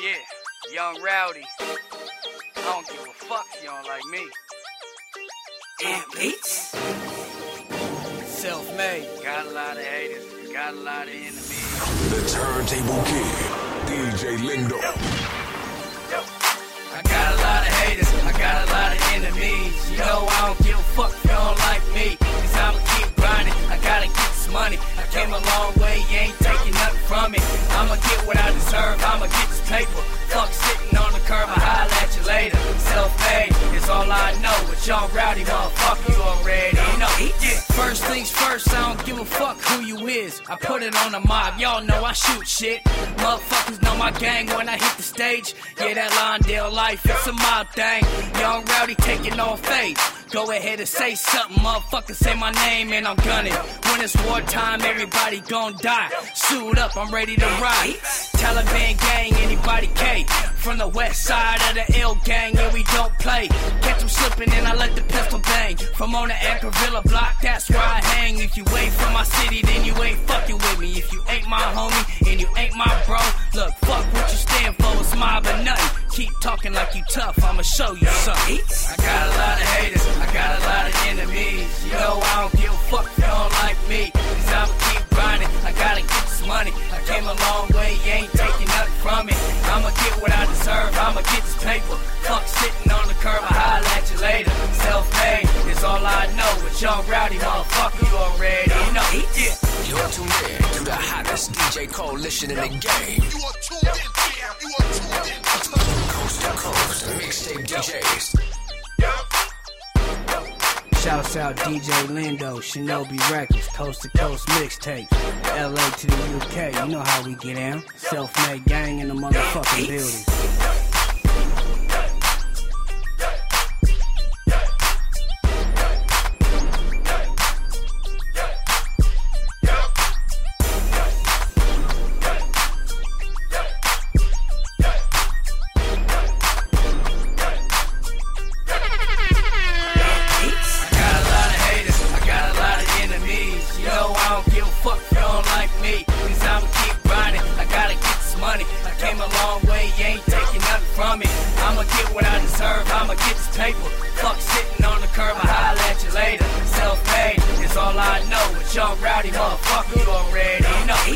Yeah, Yung Rowdy. I don't give a fuck if you don't like me. And beats? Self-made. Got a lot of haters. Got a lot of enemies. The Turntable Kid, DJ Lindo. I money. I came a long way. You ain't taking nothing from me. I'ma get what I deserve. I'ma get this paper. Fuck sitting on the curb. I'll holler at you later. Is all I know. But y'all rowdy motherfucker, you already know. First things first, I don't give a fuck who you is. I put it on the mob. Y'all know I shoot shit. Motherfuckers know my gang when I hit the stage. Yeah, that Londale life, it's a mob thing. Yung Rowdy taking off fades. Go ahead and say something, motherfucker. Say my name and I'm gunning. When it's wartime, everybody gon' die. Suit up, I'm ready to ride. Taliban gang, anybody K. From the west side of the L gang, yeah, we don't play. Catch them slipping and I let the pistol bang. From on the Villa block, that's where I hang. If you ain't from my city, then you ain't fucking with me. If you ain't my homie and you ain't my bro, look, fuck what you stand for, it's mob or nothing. Keep talking like you tough, I'ma show you something. I got a lot of haters, I got a lot of enemies. You know I don't give a fuck you don't like me. Cause I'ma keep grinding, I gotta get this money. I came a long way, deserve, I'ma get this paper. Fuck sitting on the curb, I'll holler at you later. Self-made is all I know, but Yung Rowdy motherfucker, you already know. Yeah. You're tuned in to the hottest DJ coalition in the game. You are tuned in. You are tuned in. Coast to coast, mixtape DJs. Shouts out DJ Lindo, Shinobi Recordz, Coast to Coast mixtape, LA to the UK. You know how we get down. Self-made gang in the motherfucking building. I'ma get what I deserve, I'ma get this paper. Fuck sitting on the curb, I'll holler at you later. Self-made is all I know. But y'all rowdy motherfucker, you already know.